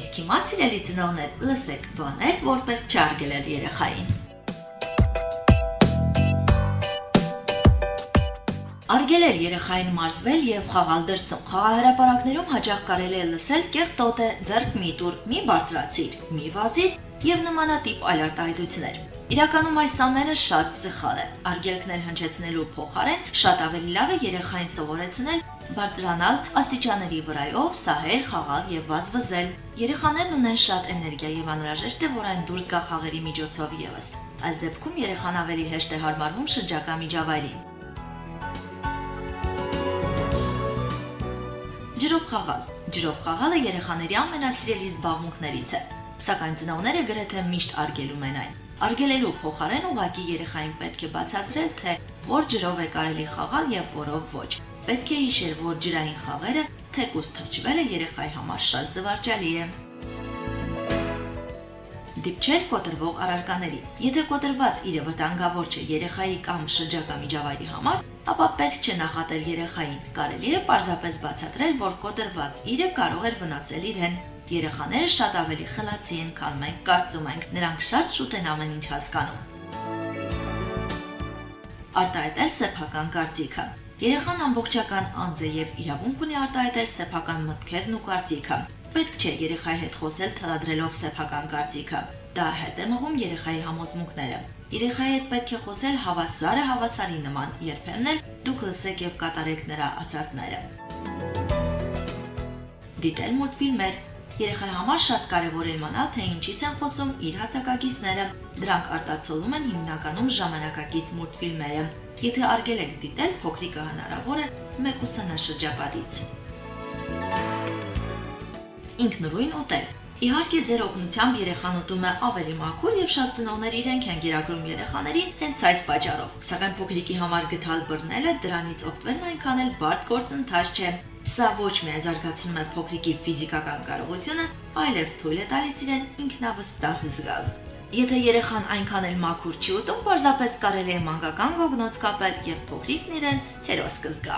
իսկ հիմա սիրելի ծնողներ, լսեք բաներ, որ պետք չէ արգելել երեխային։ Արգելել երեխային մարզվել եւ խաղալ դրսում։ Խաղահրապարակներում հաճախ կարելի է լսել կեղտ տոտե, ձեռք մի տուր, մի բարձրացիր, մի վազիր եւ նմանատիպ այլ արտահայտություններ։ Իրականում այս ամենը շատ սխալ է։ Արգելքներ հնչեցնելու փոխարեն շատ ավելի լավ է երեխային սովորեցնել բարձրանալ աստիճանների վրայով, սահել, խաղալ եւ վազվզել։ Երեխաներն ունեն շատ էներգիա եւ անհրաժեշտ է, որ այն դուրս գա խաղերի միջոցով եւս։ Այս դեպքում երեխան ավելի հեշտ է հարմարվում շրջակա միջավայրին։ Ջրով խաղալ։ Ջրով խաղալը երեխաների ամենասիրելի զբաղմունքներից է, սակայն ծնողները գրեթե միշտ արգելում են այն։ Արգելելու փոխարեն ուղակի երեխային պետք է բացատրել, թե որ ջրով է կարելի խաղալ եւ որով ոչ։ Պետք է հիշել, որ ջրային խաղերը թեկուս թրջվելը երեխայի համար շատ զվարճալի է։ Դիպչել կոտրվող առարկաների։ Եթե կոտրված իրը վտանգավոր չէ երեխայի կամ շրջակա միջավայրի համար, ապա պետք չէ նախատել երեխային։ Կարելի է պարզապես բացատրել, որ կոտրված իրը կարող էր վնասել իրեն։ Երեխաները շատ ավելի խելացի են, քան մենք կարծում ենք։ Նրանք շատ շուտ են ամեն ինչ հասկանում։ Արտահայտել սեփական կարծիքը։ Երեխան ամբողջական անձ է եւ իրավունք ունի արտահայտել սեփական մտքերն ու կարծիքը։ Պետք չէ երեխայի հետ խոսել թելադրելով սեփական կարծիքը։ Դա հետ է մղում երեխայի համոզմունքները։ Երեխայի հետ պետք է խոսել հավասարը հավասարի նման, երբեմն էլ դուք լսեք եւ կատարեք նրա ասածները։ Դիտել մուլտֆիլմեր Երեխայի համար շատ կարևոր է իմանալ, թե ինչից են խոսում իր հասակակիցները։ Դրանք արտացոլում են հիմնականում ժամանակակից մուլտֆիլմերը։ Եթե արգել եք դիտել, փոքրիկը հնարավոր է մեկ ուսանաշրջապատից։ Ինքնուրույն ուտել Իհարկե ձեր օգնությամբ երեխան ուտում է ավելի մաքուր եւ շատ ծնողներ իրենք են գերակրում երեխաներին հենց այս պատճառով։ Սակայն փոքրիկի համար գտալ բռնելը դրանից օգտվելն այնքան էլ բարդ գործընթաց չէ։ Սա ոչ միայն զարգացնում է փոքրիկի ֆիզիկական կարողությունը, այլև թույլ է տալիս իրեն ինքնավստահ զգալ։ Եթե երեխան այնքան էլ մաքուր չի ուտում, պարզապես կարելի է մանկական գոգնոց կապել եւ փոքրիկն իրեն հերոս կզգա։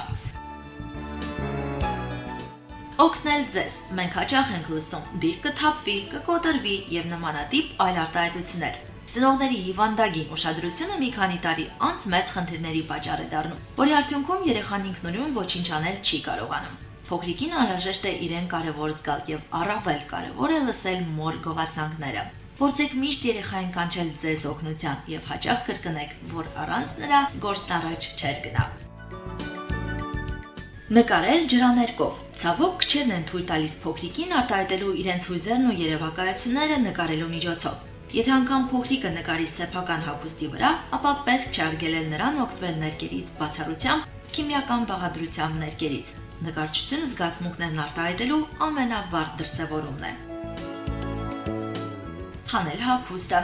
Օգնել ձեզ։ Մենք հաճախ ենք լսում՝ դիր կթափվի, կկոտրվի եւ նմանատիպ այլ արտահայտություններ։ Ծնողների հիվանդագին ուշադրությունը մի քանի տարի անց մեծ խնդիրների պատճառ է դառնում, որի արդյունքում երեխան ինքնուրույն ոչինչ անել չի կարողանում։ Փոքրիկին անհրաժեշտ է իրեն կարևոր զգալ եւ առավել կարևոր է լսել մոր գովասանքները։ Փորձեք միշտ երեխային կանչել ձեզ օգնության եւ հաճախ կրկնեք, որ առանց նրա գործն առաջ չէր գնա։ Նկարել ջրաներկով։ Ցավոք քչերն են թույլ տալիս փոքրիկին արտահայտելու իրենց հույզերն ու երևակայությունները նկարելու միջոցով։ Եթե անգամ փոքրիկը նկարի սեփական հագուստի վրա, ապա պետք չէ արգելել նրան օգտվել ներկերից բացառությամբ քիմիական բաղադրությամբ ներկերից։ Նկարչությունը զգացմունքներն արտահայտելու ամենավառ դրսևորումն է հանել հագուստը։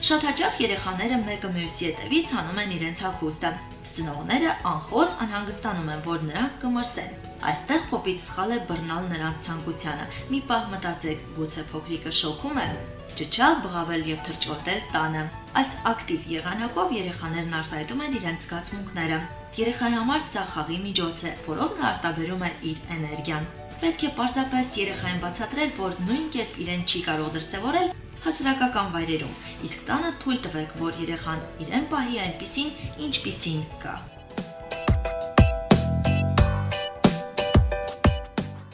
Շատ հաճախ երեխաները մեկը մյուսի հետևից հանում են իրենց հագուստը։ Ծնողները անխոս անհանգստանում են, որ նրանք կմրսեն։ Այստեղ կոպիտ սխալ է բռնալ նրանց ցանկությանը։ Մի պահ մտածեք, գուցե փոքրիկը շոկում է։ ճճալ, բղավել եւ թրջոտել տանը։ Այս ակտիվ եղանակով երեխաներն արտահայտում են իրենց զգացմունքները։ Երեխայի համար սա խաղի միջոց է, որով նա արտաբերում է իր էներգիան։ Պետք է պարզապես երեխային բացատրել, որ նույն կերպ իրեն չի կարող դրսևորել հասարակական վայրերում, իսկ տանը թույլ տվեք, որ երեխան իրեն պահի այնպիսին, ինչպիսին կա։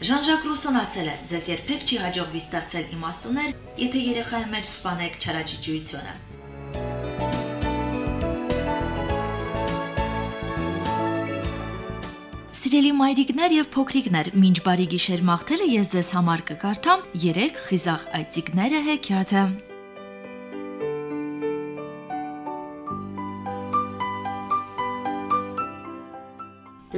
Ժան-Ժակ Ռուսոն ասել է. «Ձեզ երբեք չի հաջողվի ստեղծել իմաստուներ, եթե երեխայի մեջ սպանեք չարաճճիությունը»։ Սիրելի մայրիկներ եւ փոքրիկներ, մինչ բարի գիշեր մաղթելը ես ձեզ համար կկարդամ 3 խիզախ այծիկները հեքիաթը։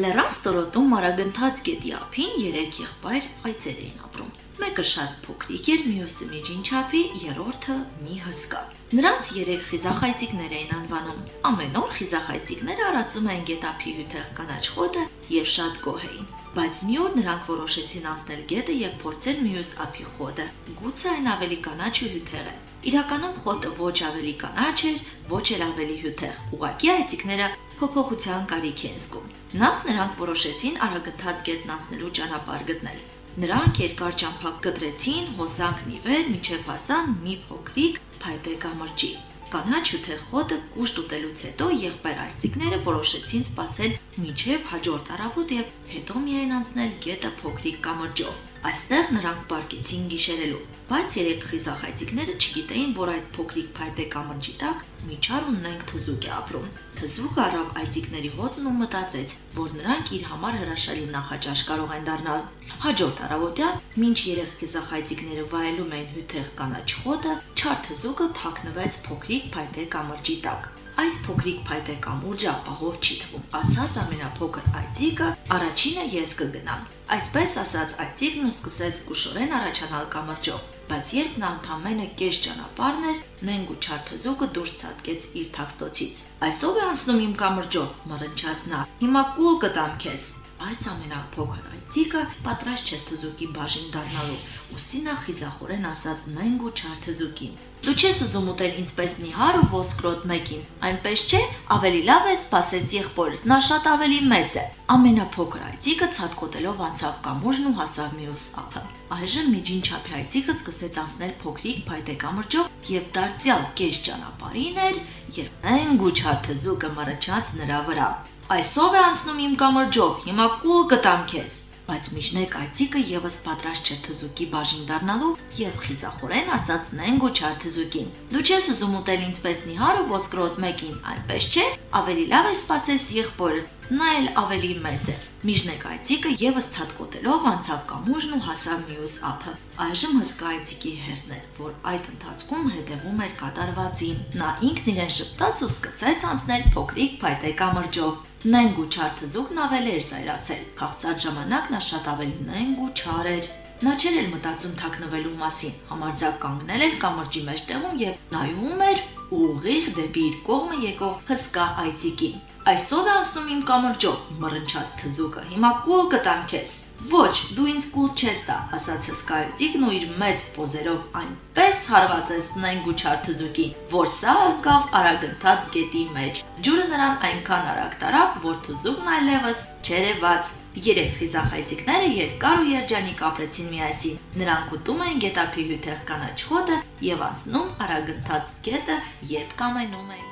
Լեռան ստորոտում մարագընթաց գետի ափին երեք եղբայր այծեր էին ապրում։ Մեկը շատ փոքրիկ էր, մյուսը միջին չափի, երրորդը մի հսկա։ Նրանց երեք խիզախայցիկներ էին անվանում։ Ամեն օր խիզախայցիկները արածում էին գետափի հյութեղ կանաչ խոտը եւ շատ գոհ էին։ Բայց մի օր նրանք որոշեցին անցնել գետը եւ փորձել մյուս ափի խոտը։ Գուցե այն ավելի կանաչ ու հյութեղ է։ Իրականում խոտը ոչ ավելի կանաչ էր, ոչ էլ ավելի հյութեղ։ Ուղղակի այցիկները փոփոխության կարիք են զգում։ Նախ նրանք որոշեցին արագընթաց գետն անցնելու ճանապարհ գտնել։ Նրանք երկար ճամփակ կտրեցին, հոսանքն ի վեր, միջև հասան մի փոքրիկ փայտե կամրջի։ Կանաչ թե խոտը կուշտ ուտելուց հետո եղբայր արծիքները որոշեցին սпасել միջև հաջորդ առավոտ եւ հետո միայն անցնել գետը փոքրիկ կամրջով։ Այստեղ նրանք պարկեցին գիշերելու բայց երեք խիզախայցիկները չգիտեին, որ այդ փոքրիկ փայտե կամրջի տակ միջար ունենք թզուկ է ապրում։ Թզուկը առավ այցիկների հոտն ու մտածեց, որ նրանք իր համար հրաշալի նախաճաշ կարող են դառնալ։ Հաջորդ առավոտյան, մինչ երեք խիզախայցիկները վայելում էին հյութեղ կանաչ խոտը, չար թզուկը թաքնվեց փոքրիկ փայտե կամրջի տակ այս փոքրիկ փայտե կամուրջը ապահով չի թվում, ասաց ամենափոքր այծիկը, առաջինը ես կգնամ։ Այսպես ասաց այծիկն ու սկսեց զգուշորեն առաջանալ կամրջով, բայց երբ նա ընդամենը կես ճանապարհն էր, նենգ ու չար թզուկը դուրս ցածկեց իր թաքստոցից։ Այսով է անցնում իմ կամրջով, մռնչաց նա։ Հիմա կուլ կտամ քեզ բայց ամենափոքր այծիկը պատրաստ չէ թզուկի բաժին դառնալու։ Ոստի նա խիզախորեն ասաց նայն գոչար թզուկին. Դու չես ուզում ուտել ինչպես նիհար ու ոսկրոտ մեկին, այնպես չէ, ավելի լավ է սпасես եղբորս, նա շատ ավելի մեծ է։ Ամենափոքր այծիկը ցածկոտելով անցավ կամուրջն ու հասավ մյուս ափը։ Այժմ միջին չափի այծիկը սկսեց անցնել փոքրիկ փայտե կամրջով եւ դարձյալ կես ճանապարհին էր, երբ այն գուչար թզուկը մռճաց նրա վրա։ Այսով է անցնում իմ կամրջով, հիմա կուլ կտամ քեզ։ Բայց միջնեք այցիկը եւս պատրաստ չէր թզուկի բաժին դառնալու եւ խիզախորեն ասաց նենգո չարթզուկին. Դու չես ուզում ուտել ինչպես նիհարը ոսկրոտ մեկին, այնպես չէ, ավելի լավ է սпасես եղբորս, նա էլ ավելի մեծ է։ Միջնեք այցիկը եւս ցածկոտելով անցավ կամուժն ու հասավ մյուս ափը։ Այժմ հսկա այցիկի հերն էր, որ այդ ընթացքում հետևում էր կատարվածին։ Նա ինքն իրեն շփտաց ու սկսեց անցնել փոքրիկ փայտե կամրջով։ Նենգ ու չար թզուկն ավելի էր զայրացել։ Քաղցած ժամանակ նա շատ ավելի նենգ ու չար էր։ Նա չէր էլ մտածում թաքնվելու մասին։ Համարձակ կանգնել էր կամրջի մեջտեղում եւ նայում էր ուղիղ դեպի իր կողմը եկող հսկա այցիկին։ Այսով է անցնում իմ կամրջով, մռնչաց թզուկը։ Հիմա կուլ կտամ քեզ։ Ոչ, դու ինձ կուլ չես տա, ասաց հսկայցիկն ու իր մեծ պոզերով այնպես հարվածեց նայնգու չար թզուկին, որ սա ընկավ արագընթաց գետի մեջ։ Ջուրը նրան այնքան արագ տարավ, որ թզուկն այլևս չերևաց։ Երեք խիզախայցիկները երկար ու երջանիկ ապրեցին միասին։ Նրանք ուտում էին գետափի հյութեղ կանաչ խոտը եւ անցնում արագընթաց գետը, երբ կամենում էին։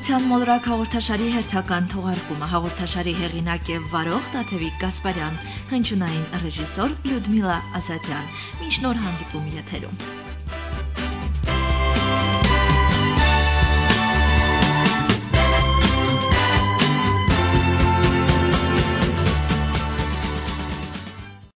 Մանկության մոլորակ հաղորդաշարի հերթական թողարկումը։ Հաղորդաշարի հեղինակ եւ վարող Տաթևիկ Գասպարյան, հնչյունային ռեժիսոր Լյուդմիլա Ազատյան։ Մինչ նոր հանդիպում եթերում։